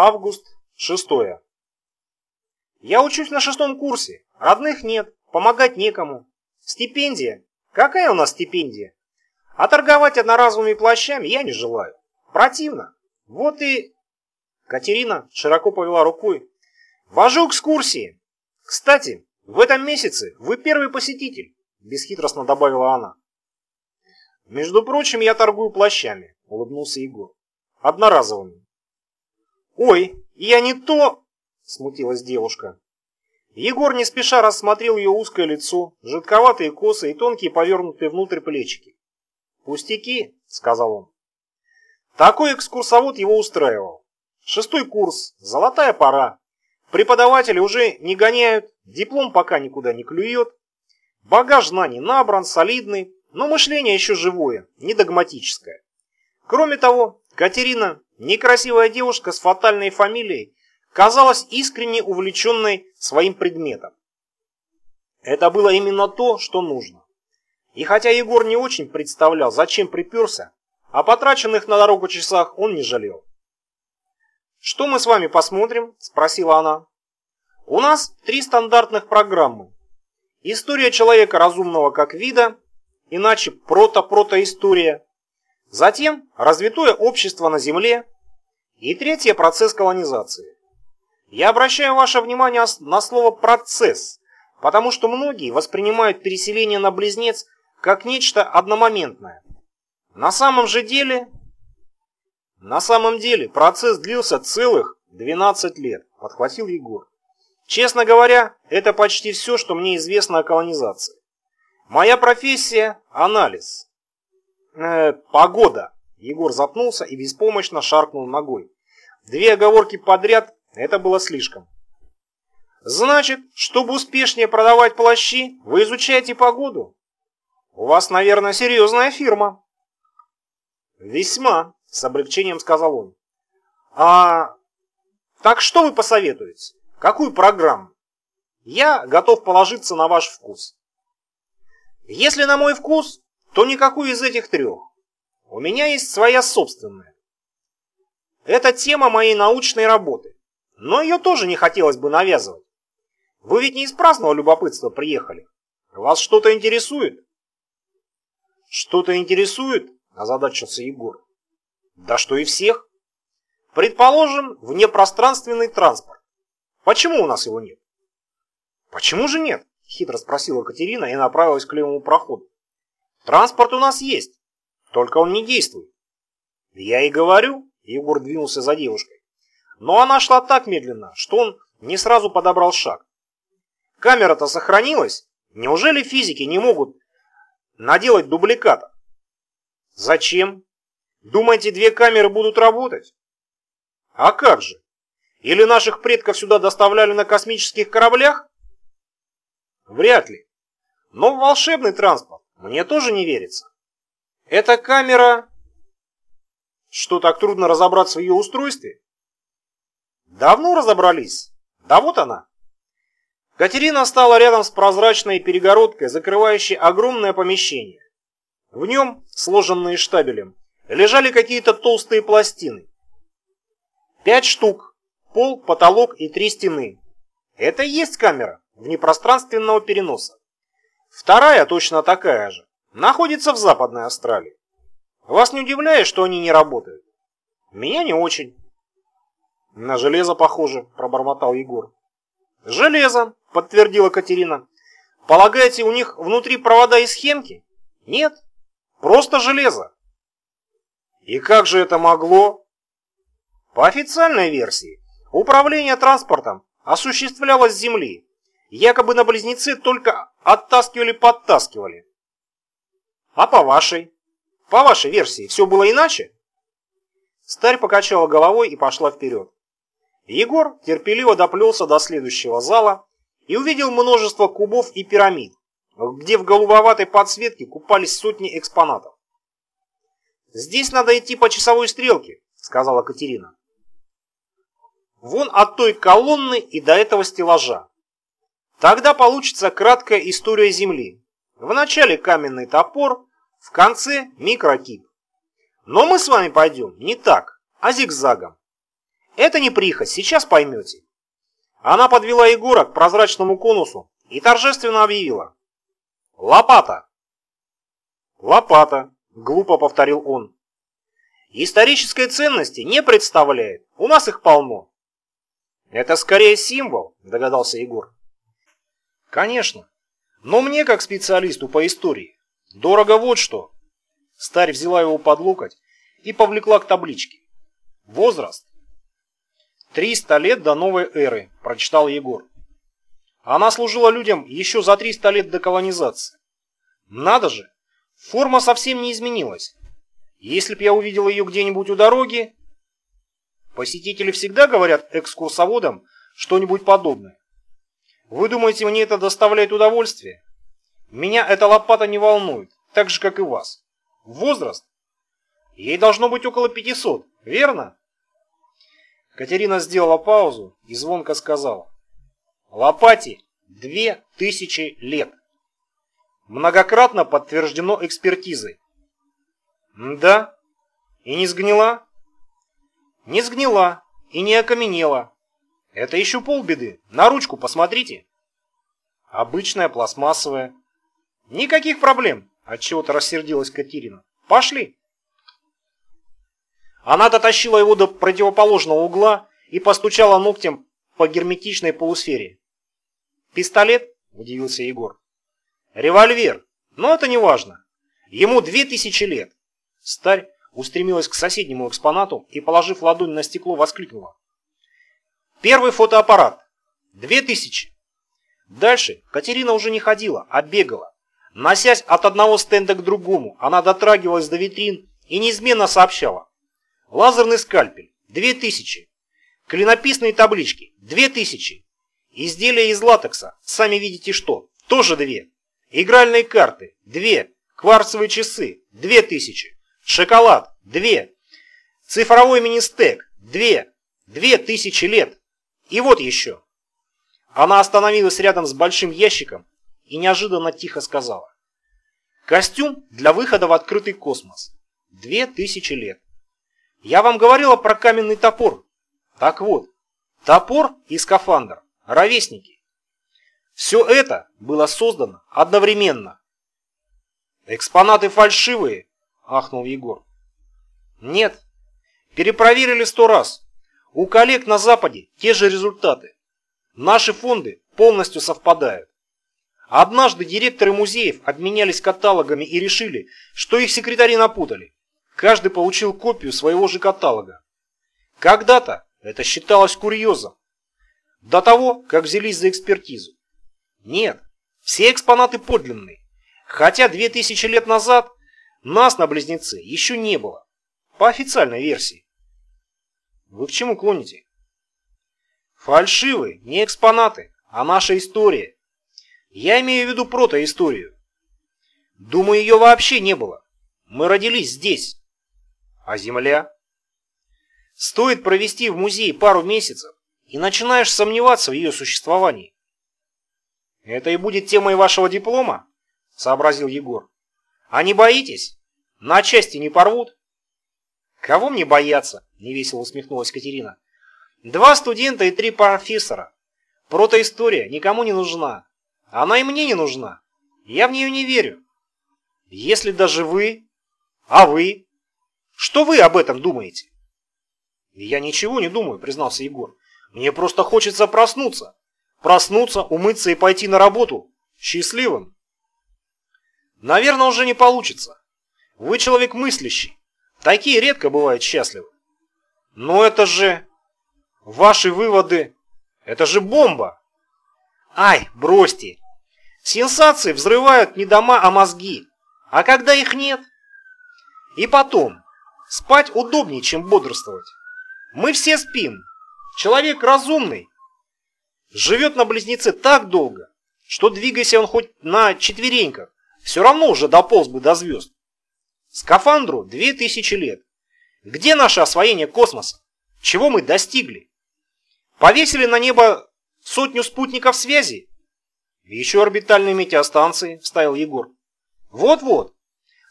Август, шестое. Я учусь на шестом курсе. Родных нет, помогать некому. Стипендия? Какая у нас стипендия? А торговать одноразовыми плащами я не желаю. Противно. Вот и... Катерина широко повела рукой. Вожу экскурсии. Кстати, в этом месяце вы первый посетитель, бесхитростно добавила она. Между прочим, я торгую плащами, улыбнулся Егор. Одноразовыми. Ой, я не то... Смутилась девушка. Егор не спеша рассмотрел ее узкое лицо, жидковатые косы и тонкие повернутые внутрь плечики. «Пустяки», — сказал он. Такой экскурсовод его устраивал. Шестой курс, золотая пора. Преподаватели уже не гоняют, диплом пока никуда не клюет. Багаж знаний набран, солидный, но мышление еще живое, не догматическое. Кроме того, Катерина, некрасивая девушка с фатальной фамилией, казалась искренне увлеченной своим предметом. Это было именно то, что нужно. И хотя Егор не очень представлял, зачем приперся, о потраченных на дорогу часах он не жалел. «Что мы с вами посмотрим?» – спросила она. «У нас три стандартных программы. История человека разумного как вида, иначе прото-протоистория. Затем развитое общество на Земле. И третье – процесс колонизации. Я обращаю ваше внимание на слово «процесс», потому что многие воспринимают переселение на Близнец как нечто одномоментное. На самом же деле... На самом деле процесс длился целых 12 лет, подхватил Егор. Честно говоря, это почти все, что мне известно о колонизации. Моя профессия – анализ. Э, погода. Егор запнулся и беспомощно шаркнул ногой. Две оговорки подряд это было слишком. Значит, чтобы успешнее продавать плащи, вы изучаете погоду? У вас, наверное, серьезная фирма. Весьма, с облегчением сказал он. А так что вы посоветуете? Какую программу? Я готов положиться на ваш вкус. Если на мой вкус, то никакую из этих трех. У меня есть своя собственная. Это тема моей научной работы. Но ее тоже не хотелось бы навязывать. Вы ведь не из праздного любопытства приехали. Вас что-то интересует? Что-то интересует? Озадачился Егор. Да что и всех. Предположим, внепространственный транспорт. Почему у нас его нет? Почему же нет? Хитро спросила Катерина и направилась к левому проходу. Транспорт у нас есть, только он не действует. Я и говорю, Егор двинулся за девушкой. Но она шла так медленно, что он не сразу подобрал шаг. Камера-то сохранилась. Неужели физики не могут наделать дубликата? Зачем? Думаете, две камеры будут работать? А как же? Или наших предков сюда доставляли на космических кораблях? Вряд ли. Но волшебный транспорт мне тоже не верится. Эта камера... Что, так трудно разобраться в ее устройстве? Давно разобрались? Да вот она. Катерина стала рядом с прозрачной перегородкой, закрывающей огромное помещение. В нем, сложенные штабелем, лежали какие-то толстые пластины. Пять штук, пол, потолок и три стены. Это и есть камера внепространственного переноса. Вторая, точно такая же, находится в Западной Австралии. Вас не удивляет, что они не работают? Меня не очень. «На железо похоже», – пробормотал Егор. «Железо», – подтвердила Катерина. «Полагаете, у них внутри провода и схемки?» «Нет, просто железо». «И как же это могло?» По официальной версии, управление транспортом осуществлялось с Земли. Якобы на близнецы только оттаскивали-подтаскивали. А по вашей? По вашей версии все было иначе? Старь покачала головой и пошла вперед. Егор терпеливо доплелся до следующего зала и увидел множество кубов и пирамид, где в голубоватой подсветке купались сотни экспонатов. «Здесь надо идти по часовой стрелке», — сказала Катерина. «Вон от той колонны и до этого стеллажа. Тогда получится краткая история Земли. В начале каменный топор, в конце микрокип. Но мы с вами пойдем не так, а зигзагом. Это не прихоть, сейчас поймете. Она подвела Егора к прозрачному конусу и торжественно объявила. Лопата! Лопата, глупо повторил он. Исторической ценности не представляет, у нас их полно. Это скорее символ, догадался Егор. Конечно, но мне, как специалисту по истории, дорого вот что. Старь взяла его под локоть и повлекла к табличке. Возраст. «Триста лет до новой эры», – прочитал Егор. Она служила людям еще за 300 лет до колонизации. Надо же, форма совсем не изменилась. Если б я увидел ее где-нибудь у дороги... Посетители всегда говорят экскурсоводам что-нибудь подобное. Вы думаете, мне это доставляет удовольствие? Меня эта лопата не волнует, так же, как и вас. Возраст? Ей должно быть около 500, верно? Катерина сделала паузу и звонко сказала. Лопате две тысячи лет. Многократно подтверждено экспертизой. Да? И не сгнила? Не сгнила и не окаменела. Это еще полбеды. На ручку посмотрите. Обычная пластмассовая. Никаких проблем. Отчего-то рассердилась Катерина. Пошли. Она дотащила его до противоположного угла и постучала ногтем по герметичной полусфере. «Пистолет?» – удивился Егор. «Револьвер. Но это не важно. Ему две тысячи лет». Старь устремилась к соседнему экспонату и, положив ладонь на стекло, воскликнула. «Первый фотоаппарат. Две тысячи». Дальше Катерина уже не ходила, а бегала. Носясь от одного стенда к другому, она дотрагивалась до витрин и неизменно сообщала. Лазерный скальпель – 2000. Клинописные таблички – 2000. Изделия из латекса, сами видите что, тоже 2. Игральные карты – 2. Кварцевые часы – 2000. Шоколад – 2. Цифровой мини-стек – 2. 2000 лет. И вот еще. Она остановилась рядом с большим ящиком и неожиданно тихо сказала. Костюм для выхода в открытый космос. 2000 лет. Я вам говорила про каменный топор. Так вот, топор и скафандр – ровесники. Все это было создано одновременно. Экспонаты фальшивые, ахнул Егор. Нет, перепроверили сто раз. У коллег на Западе те же результаты. Наши фонды полностью совпадают. Однажды директоры музеев обменялись каталогами и решили, что их секретари напутали. Каждый получил копию своего же каталога. Когда-то это считалось курьезом. До того, как взялись за экспертизу. Нет, все экспонаты подлинные. Хотя 2000 лет назад нас на близнецы еще не было. По официальной версии. Вы к чему клоните? Фальшивые, не экспонаты, а наша история. Я имею в виду протоисторию. Думаю, ее вообще не было. Мы родились здесь. А Земля? Стоит провести в музее пару месяцев, и начинаешь сомневаться в ее существовании. Это и будет темой вашего диплома, сообразил Егор. А не боитесь? На части не порвут? Кого мне бояться? Невесело усмехнулась Катерина. Два студента и три профессора. Протоистория никому не нужна. Она и мне не нужна. Я в нее не верю. Если даже вы... А вы? Что вы об этом думаете? Я ничего не думаю, признался Егор. Мне просто хочется проснуться. Проснуться, умыться и пойти на работу. Счастливым. Наверное, уже не получится. Вы человек мыслящий. Такие редко бывают счастливы. Но это же... Ваши выводы... Это же бомба. Ай, бросьте. Сенсации взрывают не дома, а мозги. А когда их нет? И потом, Спать удобнее, чем бодрствовать. Мы все спим. Человек разумный. Живет на близнеце так долго, что двигайся он хоть на четвереньках, все равно уже дополз бы до звезд. Скафандру две тысячи лет. Где наше освоение космоса? Чего мы достигли? Повесили на небо сотню спутников связи? Еще орбитальные метеостанции, вставил Егор. Вот-вот.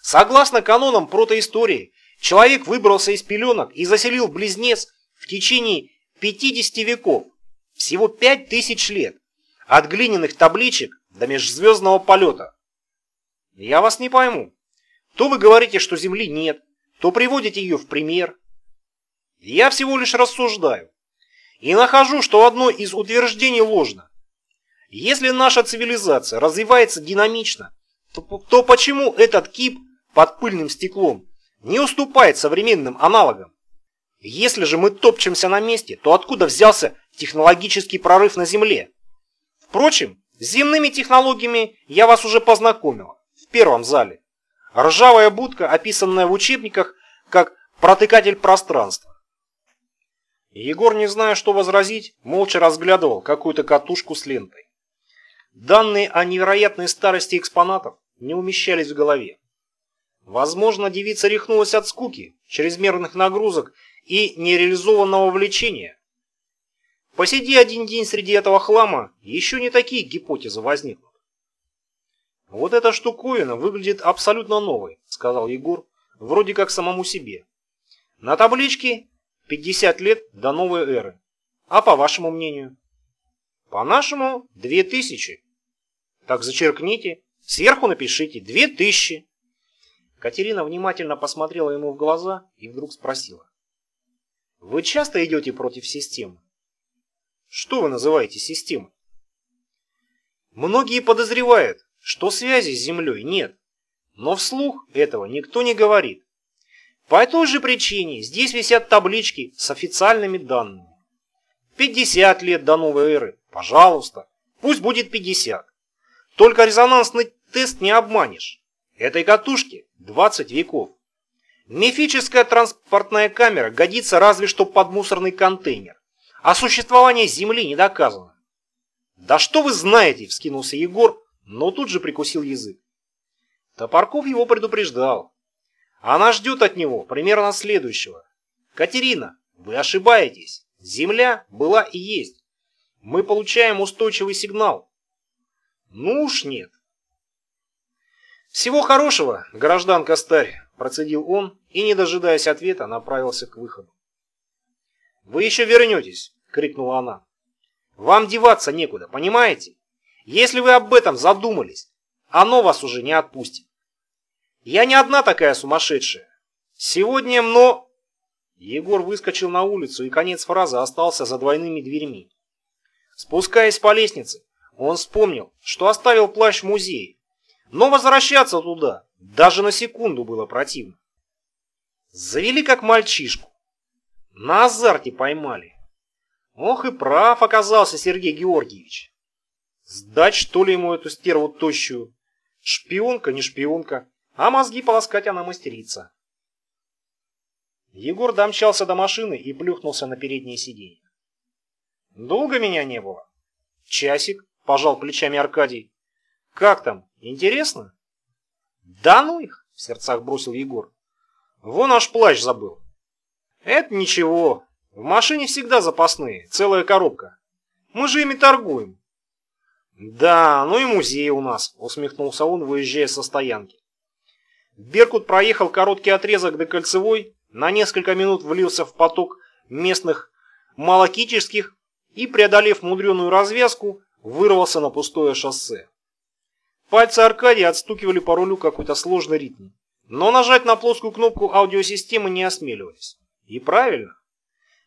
Согласно канонам протоистории, Человек выбрался из пеленок и заселил близнец в течение 50 веков, всего 5000 лет, от глиняных табличек до межзвездного полета. Я вас не пойму. То вы говорите, что Земли нет, то приводите ее в пример. Я всего лишь рассуждаю. И нахожу, что одно из утверждений ложно. Если наша цивилизация развивается динамично, то, то почему этот кип под пыльным стеклом не уступает современным аналогам? Если же мы топчемся на месте, то откуда взялся технологический прорыв на Земле? Впрочем, с земными технологиями я вас уже познакомила в первом зале. Ржавая будка, описанная в учебниках как протыкатель пространства. Егор, не зная, что возразить, молча разглядывал какую-то катушку с лентой. Данные о невероятной старости экспонатов не умещались в голове. Возможно, девица рехнулась от скуки, чрезмерных нагрузок и нереализованного влечения. Посиди один день среди этого хлама, еще не такие гипотезы возникнут. «Вот эта штуковина выглядит абсолютно новой», — сказал Егор, вроде как самому себе. «На табличке 50 лет до новой эры. А по вашему мнению?» «По нашему 2000». «Так зачеркните, сверху напишите 2000». Катерина внимательно посмотрела ему в глаза и вдруг спросила. «Вы часто идете против системы?» «Что вы называете системой?» Многие подозревают, что связи с Землей нет, но вслух этого никто не говорит. По той же причине здесь висят таблички с официальными данными. 50 лет до новой эры, пожалуйста, пусть будет 50. Только резонансный тест не обманешь. Этой катушке 20 веков. Мифическая транспортная камера годится разве что под мусорный контейнер. А существование Земли не доказано. «Да что вы знаете!» – вскинулся Егор, но тут же прикусил язык. Топорков его предупреждал. Она ждет от него примерно следующего. «Катерина, вы ошибаетесь. Земля была и есть. Мы получаем устойчивый сигнал». «Ну уж нет». «Всего хорошего, гражданка Старь», – процедил он и, не дожидаясь ответа, направился к выходу. «Вы еще вернетесь!» – крикнула она. «Вам деваться некуда, понимаете? Если вы об этом задумались, оно вас уже не отпустит. Я не одна такая сумасшедшая. Сегодня мно...» Егор выскочил на улицу, и конец фразы остался за двойными дверьми. Спускаясь по лестнице, он вспомнил, что оставил плащ в музее, но возвращаться туда даже на секунду было противно. Завели как мальчишку. На азарте поймали. Ох и прав оказался Сергей Георгиевич. Сдать, что ли, ему эту стерву тощую? Шпионка, не шпионка, а мозги полоскать она мастерица. Егор домчался до машины и плюхнулся на переднее сиденье. Долго меня не было? Часик, пожал плечами Аркадий. Как там, интересно? Да ну их, в сердцах бросил Егор. Вон аж плащ забыл. Это ничего, в машине всегда запасные, целая коробка. Мы же ими торгуем. «Да, ну и музей у нас», — усмехнулся он, выезжая со стоянки. Беркут проехал короткий отрезок до Кольцевой, на несколько минут влился в поток местных малокических и, преодолев мудреную развязку, вырвался на пустое шоссе. Пальцы Аркадия отстукивали по рулю какой-то сложный ритм, но нажать на плоскую кнопку аудиосистемы не осмеливались. И правильно.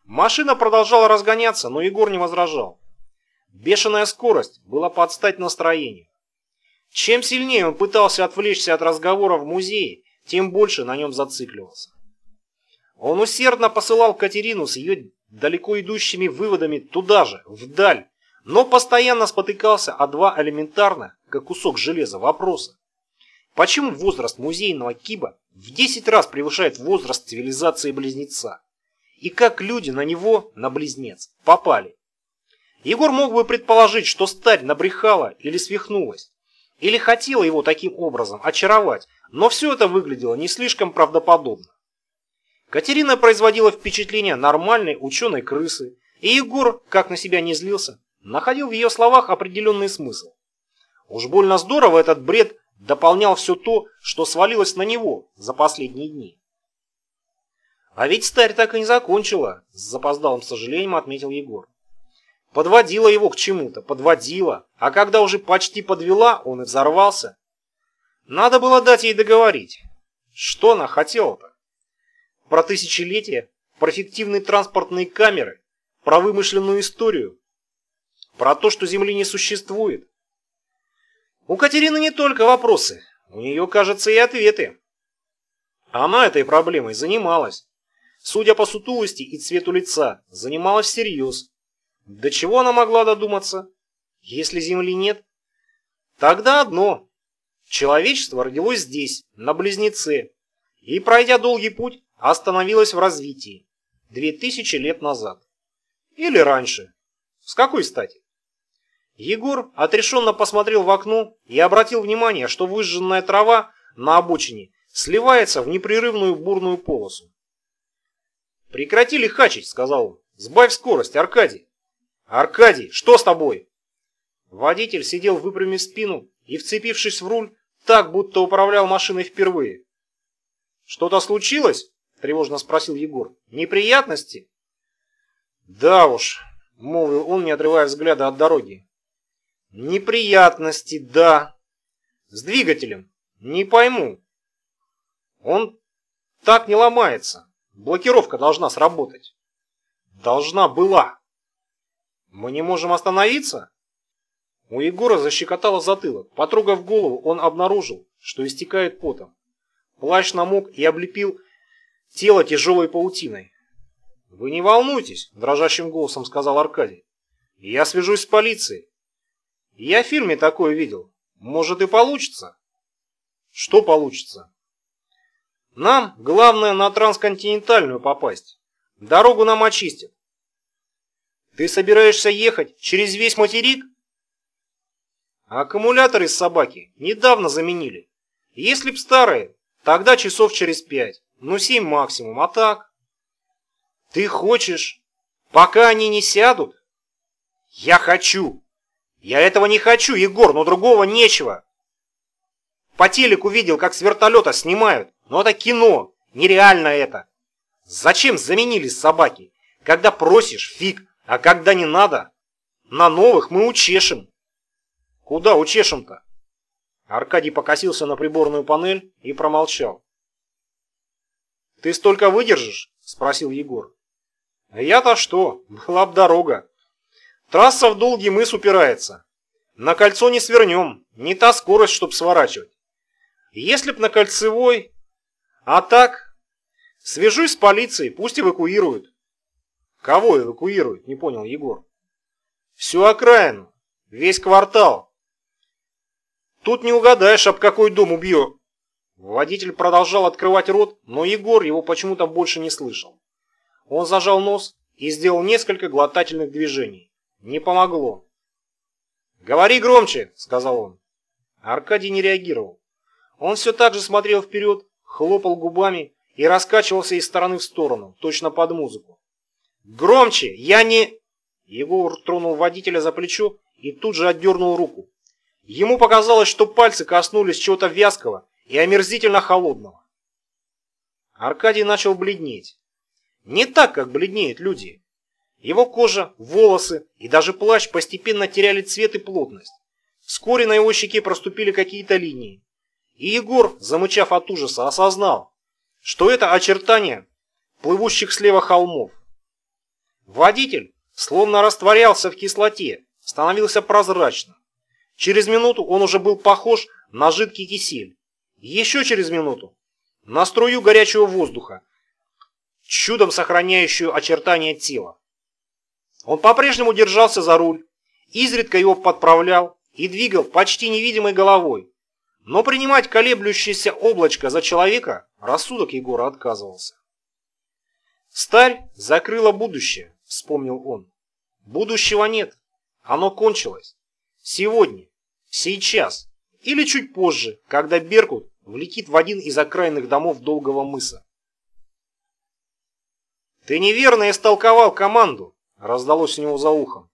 Машина продолжала разгоняться, но Егор не возражал. Бешеная скорость была под стать настроению. Чем сильнее он пытался отвлечься от разговора в музее, тем больше на нем зацикливался. Он усердно посылал Катерину с ее далеко идущими выводами туда же, вдаль, но постоянно спотыкался о два элементарно, как кусок железа, вопроса. Почему возраст музейного киба в 10 раз превышает возраст цивилизации близнеца? И как люди на него, на близнец, попали? Егор мог бы предположить, что сталь набрехала или свихнулась, или хотела его таким образом очаровать, но все это выглядело не слишком правдоподобно. Катерина производила впечатление нормальной ученой крысы, и Егор, как на себя не злился, находил в ее словах определенный смысл. Уж больно здорово этот бред дополнял все то, что свалилось на него за последние дни. А ведь старь так и не закончила, с запоздалым сожалением отметил Егор. Подводила его к чему-то, подводила, а когда уже почти подвела, он и взорвался. Надо было дать ей договорить. Что она хотела-то? Про тысячелетия, про фиктивные транспортные камеры, про вымышленную историю, про то, что Земли не существует. У Катерины не только вопросы, у нее, кажется, и ответы. Она этой проблемой занималась. Судя по сутулости и цвету лица, занималась всерьез. До чего она могла додуматься? Если Земли нет? Тогда одно. Человечество родилось здесь, на Близнеце, и, пройдя долгий путь, остановилось в развитии. Две тысячи лет назад. Или раньше. С какой стати? Егор отрешенно посмотрел в окно и обратил внимание, что выжженная трава на обочине сливается в непрерывную бурную полосу. «Прекрати лихачить», — сказал он. «Сбавь скорость, Аркадий». «Аркадий, что с тобой?» Водитель сидел выпрямив спину и, вцепившись в руль, так, будто управлял машиной впервые. «Что-то случилось?» — тревожно спросил Егор. «Неприятности?» «Да уж», — молвил он, не отрывая взгляда от дороги. «Неприятности, да. С двигателем. Не пойму. Он так не ломается. Блокировка должна сработать. Должна была. Мы не можем остановиться?» У Егора защекотало затылок. Потрогав голову, он обнаружил, что истекает потом. Плащ намок и облепил тело тяжелой паутиной. «Вы не волнуйтесь», – дрожащим голосом сказал Аркадий. «Я свяжусь с полицией. Я в фильме такое видел. Может и получится». «Что получится?» «Нам главное на трансконтинентальную попасть. Дорогу нам очистят». «Ты собираешься ехать через весь материк?» Аккумуляторы с собаки недавно заменили. Если б старые, тогда часов через пять, ну семь максимум, а так... Ты хочешь, пока они не сядут? Я хочу. Я этого не хочу, Егор, но другого нечего. По телеку видел, как с вертолета снимают, но это кино, нереально это. Зачем заменили собаки? Когда просишь, фиг, а когда не надо, на новых мы учешем. Куда учешем-то? Аркадий покосился на приборную панель и промолчал. «Ты столько выдержишь?» – спросил Егор. «Я-то что? Была б дорога. Трасса в долгий мыс упирается. На кольцо не свернем, не та скорость, чтоб сворачивать. Если б на кольцевой... А так... Свяжусь с полицией, пусть эвакуируют». «Кого эвакуируют?» – не понял Егор. «Всю окраину, весь квартал». Тут не угадаешь, об какой дом убьет. Водитель продолжал открывать рот, но Егор его почему-то больше не слышал. Он зажал нос и сделал несколько глотательных движений. Не помогло. «Говори громче», — сказал он. Аркадий не реагировал. Он все так же смотрел вперед, хлопал губами и раскачивался из стороны в сторону, точно под музыку. «Громче! Я не...» Егор тронул водителя за плечо и тут же отдернул руку. Ему показалось, что пальцы коснулись чего-то вязкого и омерзительно холодного. Аркадий начал бледнеть. Не так, как бледнеют люди. Его кожа, волосы и даже плащ постепенно теряли цвет и плотность. Вскоре на его щеке проступили какие-то линии. И Егор, замычав от ужаса, осознал, что это очертания плывущих слева холмов. Водитель словно растворялся в кислоте, становился прозрачным. Через минуту он уже был похож на жидкий кисель. Еще через минуту на струю горячего воздуха, чудом сохраняющую очертания тела. Он по-прежнему держался за руль, изредка его подправлял и двигал почти невидимой головой. Но принимать колеблющееся облачко за человека рассудок Егора отказывался. «Старь закрыла будущее», — вспомнил он. «Будущего нет. Оно кончилось. Сегодня. Сейчас. Или чуть позже, когда Беркут влетит в один из окраинных домов Долгого мыса. «Ты неверно истолковал команду!» – раздалось у него за ухом.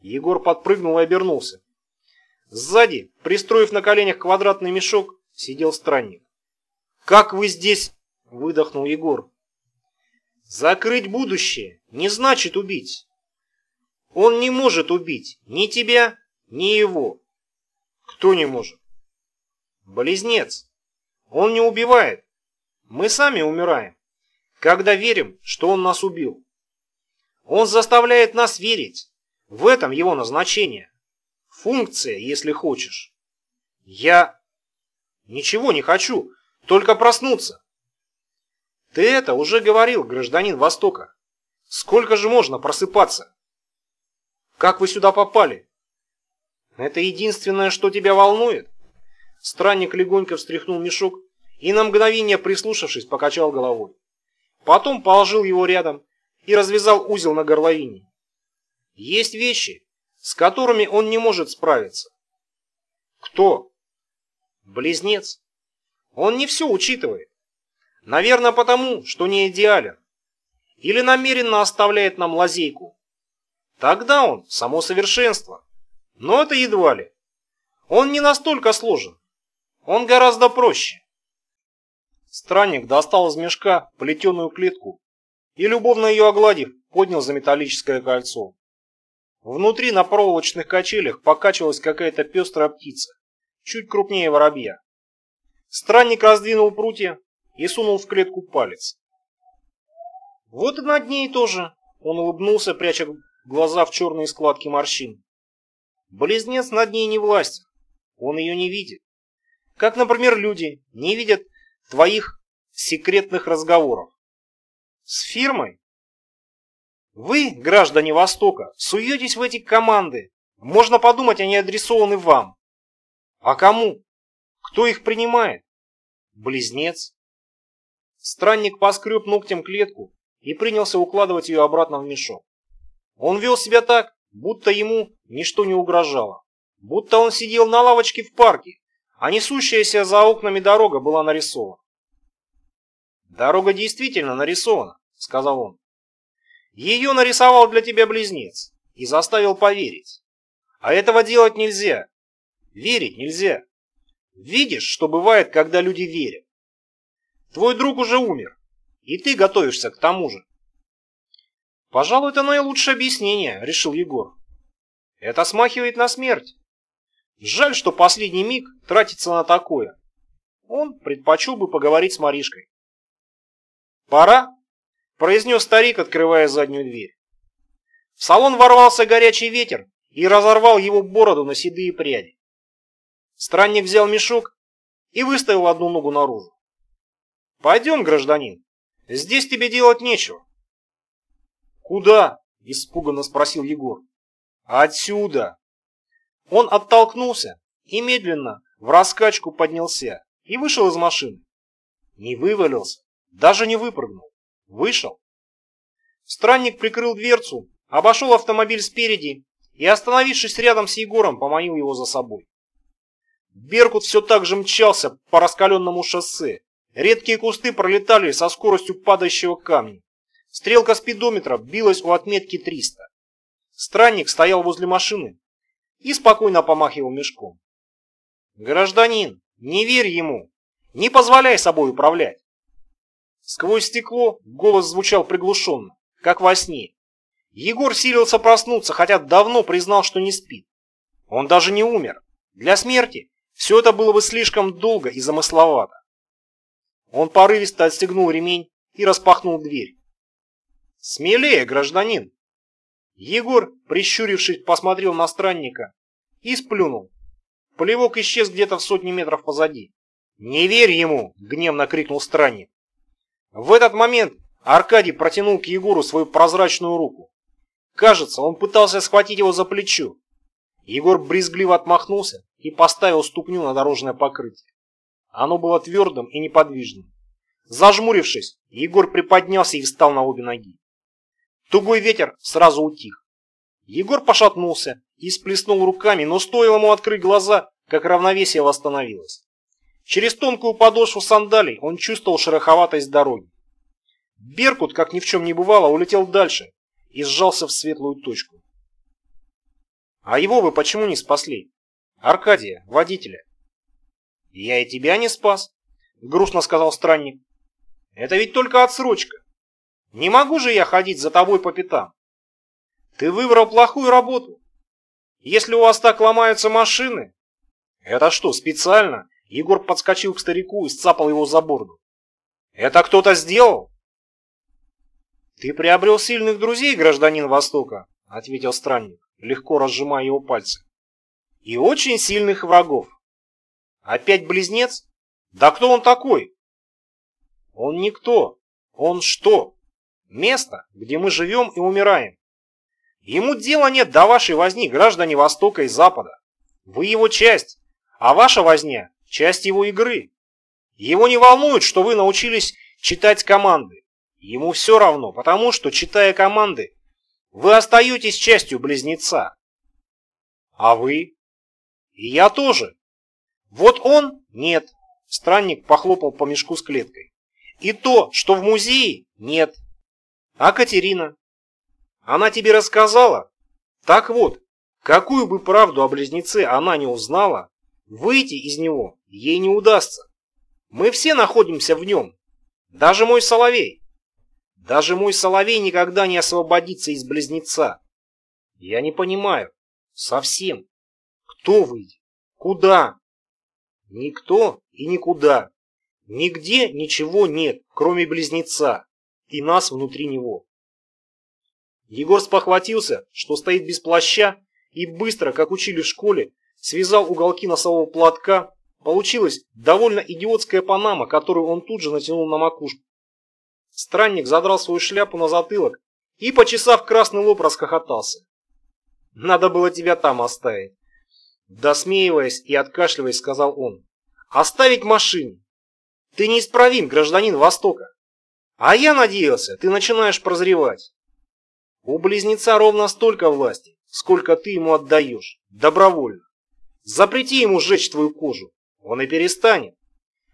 Егор подпрыгнул и обернулся. Сзади, пристроив на коленях квадратный мешок, сидел странник. «Как вы здесь?» – выдохнул Егор. Закрыть будущее не значит убить. Он не может убить ни тебя, ни его. Кто не может? Близнец. Он не убивает. Мы сами умираем, когда верим, что он нас убил. Он заставляет нас верить. В этом его назначение. Функция, если хочешь. Я ничего не хочу, только проснуться. Ты это уже говорил, гражданин Востока. Сколько же можно просыпаться? Как вы сюда попали? Это единственное, что тебя волнует? Странник легонько встряхнул мешок и на мгновение прислушавшись, покачал головой. Потом положил его рядом и развязал узел на горловине. Есть вещи, с которыми он не может справиться. Кто? Близнец. Он не все учитывает. Наверное, потому, что не идеален. Или намеренно оставляет нам лазейку. Тогда он само совершенство. Но это едва ли. Он не настолько сложен. Он гораздо проще. Странник достал из мешка плетеную клетку и, любовно ее огладив, поднял за металлическое кольцо. Внутри на проволочных качелях покачивалась какая-то пестрая птица, чуть крупнее воробья. Странник раздвинул прутья и сунул в клетку палец. Вот и над ней тоже. Он улыбнулся, пряча глаза в черные складки морщин. Близнец над ней не властен. Он ее не видит. Как, например, люди не видят твоих секретных разговоров. С фирмой? Вы, граждане Востока, суетесь в эти команды. Можно подумать, они адресованы вам. А кому? Кто их принимает? Близнец. Странник поскреб ногтем клетку и принялся укладывать ее обратно в мешок. Он вел себя так, будто ему ничто не угрожало. Будто он сидел на лавочке в парке, а несущаяся за окнами дорога была нарисована. «Дорога действительно нарисована», — сказал он. «Ее нарисовал для тебя близнец и заставил поверить. А этого делать нельзя. Верить нельзя. Видишь, что бывает, когда люди верят. Твой друг уже умер, и ты готовишься к тому же. Пожалуй, это наилучшее объяснение, решил Егор. Это смахивает на смерть. Жаль, что последний миг тратится на такое. Он предпочел бы поговорить с Маришкой. «Пора», — произнес старик, открывая заднюю дверь. В салон ворвался горячий ветер и разорвал его бороду на седые пряди. Странник взял мешок и выставил одну ногу наружу. Пойдем, гражданин. Здесь тебе делать нечего. Куда? Испуганно спросил Егор. Отсюда. Он оттолкнулся и медленно в раскачку поднялся и вышел из машины. Не вывалился, даже не выпрыгнул. Вышел. Странник прикрыл дверцу, обошел автомобиль спереди и, остановившись рядом с Егором, поманил его за собой. Беркут все так же мчался по раскаленному шоссе, Редкие кусты пролетали со скоростью падающего камня. Стрелка спидометра билась у отметки 300. Странник стоял возле машины и спокойно помахивал мешком. «Гражданин, не верь ему! Не позволяй собой управлять!» Сквозь стекло голос звучал приглушенно, как во сне. Егор силился проснуться, хотя давно признал, что не спит. Он даже не умер. Для смерти все это было бы слишком долго и замысловато. Он порывисто отстегнул ремень и распахнул дверь. «Смелее, гражданин!» Егор, прищурившись, посмотрел на странника и сплюнул. Полевок исчез где-то в сотни метров позади. «Не верь ему!» — гневно крикнул странник. В этот момент Аркадий протянул к Егору свою прозрачную руку. Кажется, он пытался схватить его за плечо. Егор брезгливо отмахнулся и поставил ступню на дорожное покрытие. Оно было твердым и неподвижным. Зажмурившись, Егор приподнялся и встал на обе ноги. Тугой ветер сразу утих. Егор пошатнулся и сплеснул руками, но стоило ему открыть глаза, как равновесие восстановилось. Через тонкую подошву сандалий он чувствовал шероховатость дороги. Беркут, как ни в чем не бывало, улетел дальше и сжался в светлую точку. А его вы почему не спасли? Аркадия, водителя. «Я и тебя не спас», — грустно сказал странник. «Это ведь только отсрочка. Не могу же я ходить за тобой по пятам. Ты выбрал плохую работу. Если у вас так ломаются машины... Это что, специально? Егор подскочил к старику и сцапал его за борду. Это кто-то сделал? Ты приобрел сильных друзей, гражданин Востока, ответил странник, легко разжимая его пальцы. И очень сильных врагов. Опять близнец? Да кто он такой? Он никто. Он что? Место, где мы живем и умираем. Ему дела нет до вашей возни, граждане Востока и Запада. Вы его часть, а ваша возня – часть его игры. Его не волнует, что вы научились читать команды. Ему все равно, потому что, читая команды, вы остаетесь частью близнеца. А вы? И я тоже. Вот он – нет. Странник похлопал по мешку с клеткой. И то, что в музее – нет. А Катерина? Она тебе рассказала? Так вот, какую бы правду о близнеце она не узнала, выйти из него ей не удастся. Мы все находимся в нем. Даже мой соловей. Даже мой соловей никогда не освободится из близнеца. Я не понимаю. Совсем. Кто выйдет? Куда? Никто и никуда. Нигде ничего нет, кроме близнеца и нас внутри него. Егор спохватился, что стоит без плаща, и быстро, как учили в школе, связал уголки носового платка. Получилась довольно идиотская панама, которую он тут же натянул на макушку. Странник задрал свою шляпу на затылок и, почесав красный лоб, расхохотался. «Надо было тебя там оставить». Досмеиваясь и откашливаясь, сказал он. «Оставить машине. Ты неисправим, гражданин Востока. А я надеялся, ты начинаешь прозревать. У близнеца ровно столько власти, сколько ты ему отдаешь, добровольно. Запрети ему сжечь твою кожу, он и перестанет.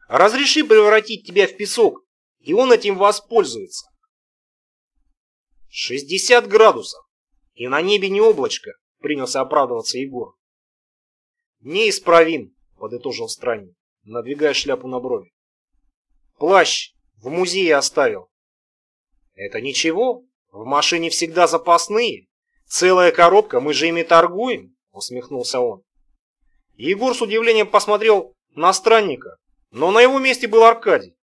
Разреши превратить тебя в песок, и он этим воспользуется. 60 градусов, и на небе не облачко, принялся оправдываться Егор. Неисправим, подытожил странник, надвигая шляпу на брови. Плащ в музее оставил. Это ничего, в машине всегда запасные. Целая коробка, мы же ими торгуем, усмехнулся он. Егор с удивлением посмотрел на странника, но на его месте был Аркадий.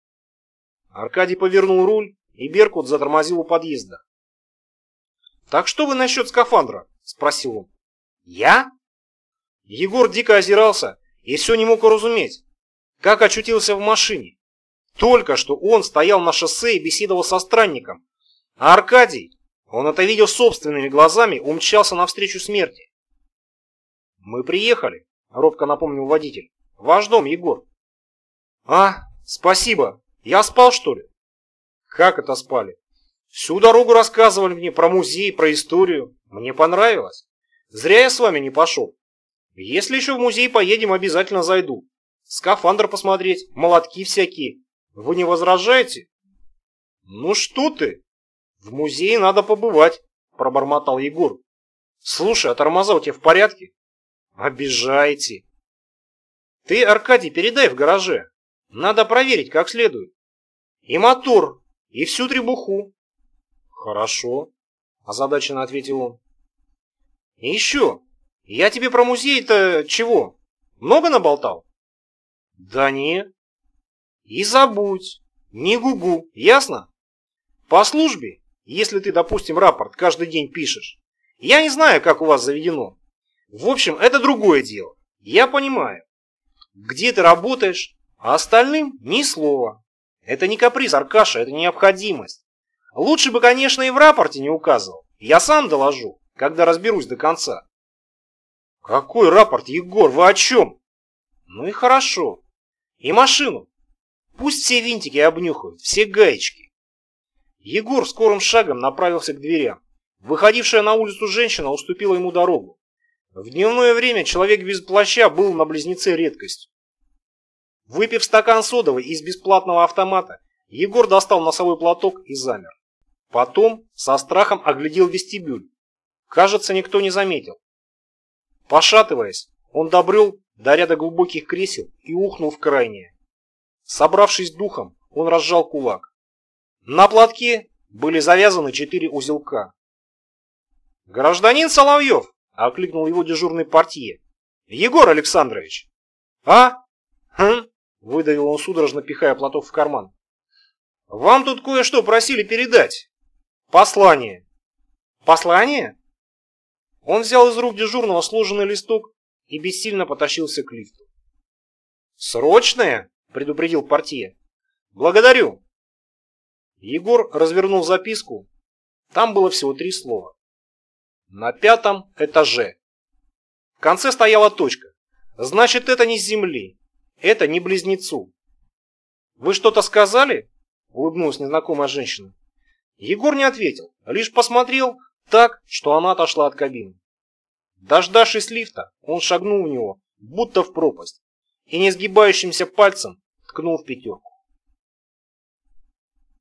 Аркадий повернул руль, и Беркут затормозил у подъезда. «Так что вы насчет скафандра?» – спросил он. «Я?» Егор дико озирался и все не мог уразуметь, как очутился в машине. Только что он стоял на шоссе и беседовал со странником, а Аркадий, он это видел собственными глазами, умчался навстречу смерти. «Мы приехали», — робко напомнил водитель. «Ваш дом, Егор». «А, спасибо. Я спал, что ли?» «Как это спали?» «Всю дорогу рассказывали мне про музей, про историю. Мне понравилось. Зря я с вами не пошел. Если еще в музей поедем, обязательно зайду. Скафандр посмотреть, молотки всякие. Вы не возражаете?» «Ну что ты?» «В музее надо побывать», – пробормотал Егор. «Слушай, а тормоза у тебя в порядке?» «Обижаете». «Ты, Аркадий, передай в гараже. Надо проверить как следует. И мотор, и всю требуху». «Хорошо», – озадаченно ответил он. «И еще, я тебе про музей-то чего? Много наболтал?» «Да не». «И забудь. Не гугу, ясно?» «По службе если ты, допустим, рапорт каждый день пишешь. Я не знаю, как у вас заведено. В общем, это другое дело. Я понимаю. Где ты работаешь, а остальным ни слова. Это не каприз, Аркаша, это необходимость. Лучше бы, конечно, и в рапорте не указывал. Я сам доложу, когда разберусь до конца. Какой рапорт, Егор, вы о чем? Ну и хорошо. И машину. Пусть все винтики обнюхают, все гаечки. Егор скорым шагом направился к дверям. Выходившая на улицу женщина уступила ему дорогу. В дневное время человек без плаща был на близнеце редкостью. Выпив стакан содовой из бесплатного автомата, Егор достал носовой платок и замер. Потом со страхом оглядел вестибюль. Кажется, никто не заметил. Пошатываясь, он добрел до ряда глубоких кресел и ухнул в крайнее. Собравшись духом, он разжал кулак. На платке были завязаны четыре узелка. «Гражданин Соловьев!» — окликнул его дежурный портье. «Егор Александрович!» «А? Хм?» — выдавил он судорожно, пихая платок в карман. «Вам тут кое-что просили передать. Послание». «Послание?» Он взял из рук дежурного сложенный листок и бессильно потащился к лифту. «Срочное?» — предупредил портье. «Благодарю». Егор развернул записку. Там было всего три слова. На пятом этаже. В конце стояла точка. Значит, это не с земли. Это не близнецу. «Вы что-то сказали?» — улыбнулась незнакомая женщина. Егор не ответил, лишь посмотрел так, что она отошла от кабины. Дождавшись лифта, он шагнул в него, будто в пропасть, и несгибающимся пальцем ткнул в пятерку.